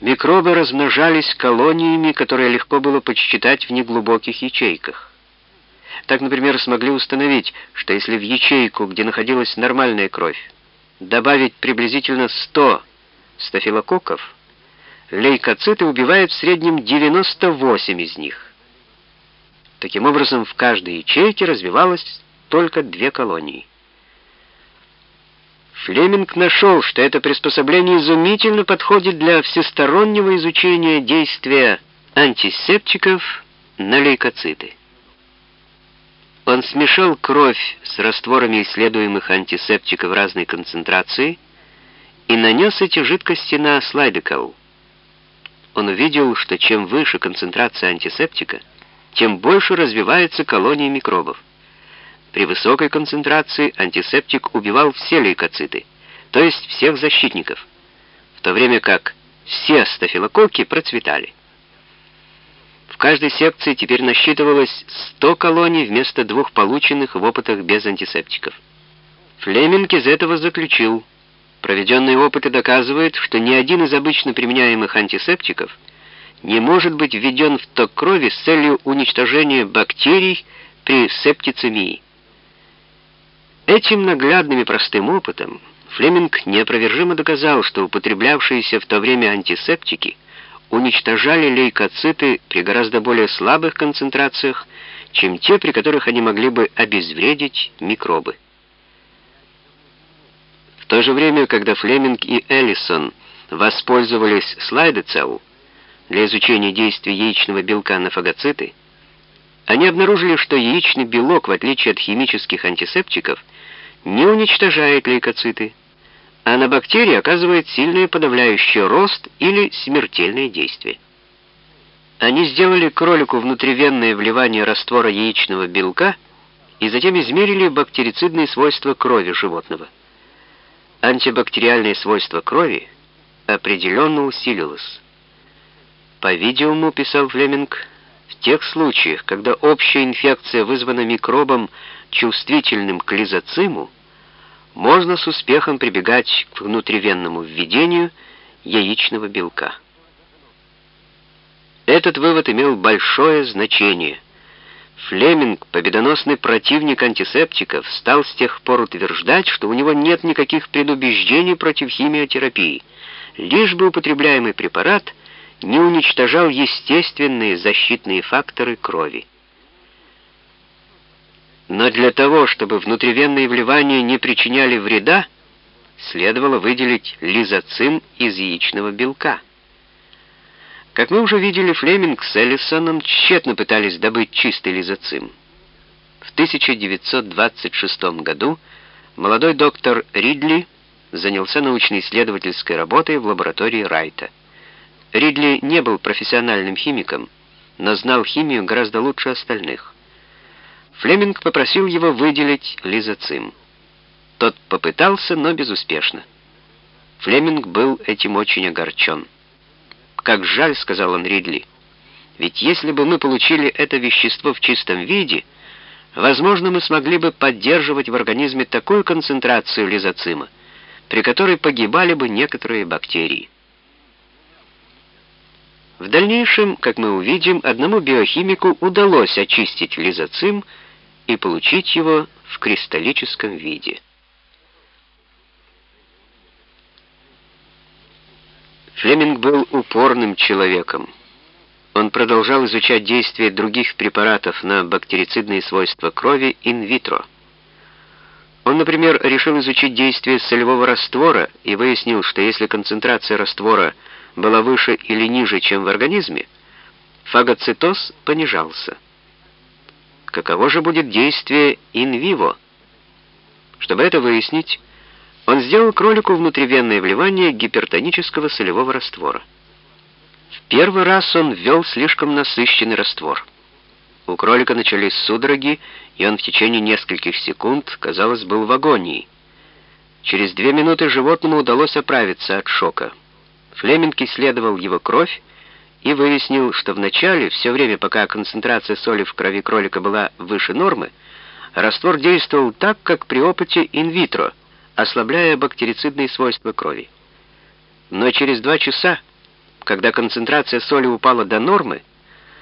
Микробы размножались колониями, которые легко было подсчитать в неглубоких ячейках. Так, например, смогли установить, что если в ячейку, где находилась нормальная кровь, добавить приблизительно 100 стафилококков, лейкоциты убивают в среднем 98 из них. Таким образом, в каждой ячейке развивалось только две колонии. Флеминг нашел, что это приспособление изумительно подходит для всестороннего изучения действия антисептиков на лейкоциты. Он смешал кровь с растворами исследуемых антисептиков разной концентрации и нанес эти жидкости на слайдекал. Он увидел, что чем выше концентрация антисептика, тем больше развивается колония микробов. При высокой концентрации антисептик убивал все лейкоциты, то есть всех защитников, в то время как все стафилококки процветали. В каждой секции теперь насчитывалось 100 колоний вместо двух полученных в опытах без антисептиков. Флеминг из этого заключил, проведенные опыты доказывают, что ни один из обычно применяемых антисептиков не может быть введен в ток крови с целью уничтожения бактерий при септицемии. Этим наглядным и простым опытом Флеминг неопровержимо доказал, что употреблявшиеся в то время антисептики – уничтожали лейкоциты при гораздо более слабых концентрациях, чем те, при которых они могли бы обезвредить микробы. В то же время, когда Флеминг и Эллисон воспользовались слайдецелл для изучения действия яичного белка на фагоциты, они обнаружили, что яичный белок, в отличие от химических антисептиков, не уничтожает лейкоциты, а на бактерии оказывает сильное подавляющее рост или смертельное действие. Они сделали кролику внутривенное вливание раствора яичного белка и затем измерили бактерицидные свойства крови животного. Антибактериальные свойства крови определенно усилилось. По-видимому, писал Флеминг, тех случаях, когда общая инфекция вызвана микробом, чувствительным к лизоциму, можно с успехом прибегать к внутривенному введению яичного белка. Этот вывод имел большое значение. Флеминг, победоносный противник антисептиков, стал с тех пор утверждать, что у него нет никаких предубеждений против химиотерапии, лишь бы употребляемый препарат не уничтожал естественные защитные факторы крови. Но для того, чтобы внутривенные вливания не причиняли вреда, следовало выделить лизоцим из яичного белка. Как мы уже видели, Флеминг с Эллисоном тщетно пытались добыть чистый лизоцим. В 1926 году молодой доктор Ридли занялся научно-исследовательской работой в лаборатории Райта. Ридли не был профессиональным химиком, но знал химию гораздо лучше остальных. Флеминг попросил его выделить лизоцим. Тот попытался, но безуспешно. Флеминг был этим очень огорчен. «Как жаль», — сказал он Ридли, — «ведь если бы мы получили это вещество в чистом виде, возможно, мы смогли бы поддерживать в организме такую концентрацию лизоцима, при которой погибали бы некоторые бактерии». В дальнейшем, как мы увидим, одному биохимику удалось очистить лизоцим, и получить его в кристаллическом виде. Флеминг был упорным человеком. Он продолжал изучать действие других препаратов на бактерицидные свойства крови инвитро. Он, например, решил изучить действие солевого раствора и выяснил, что если концентрация раствора была выше или ниже, чем в организме, фагоцитоз понижался каково же будет действие инвиво. Чтобы это выяснить, он сделал кролику внутривенное вливание гипертонического солевого раствора. В первый раз он ввел слишком насыщенный раствор. У кролика начались судороги, и он в течение нескольких секунд, казалось, был в агонии. Через две минуты животному удалось оправиться от шока. Флеминг исследовал его кровь, и выяснил, что вначале, все время пока концентрация соли в крови кролика была выше нормы, раствор действовал так, как при опыте инвитро, ослабляя бактерицидные свойства крови. Но через два часа, когда концентрация соли упала до нормы,